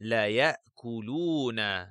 لَيَأْكُلُونَ.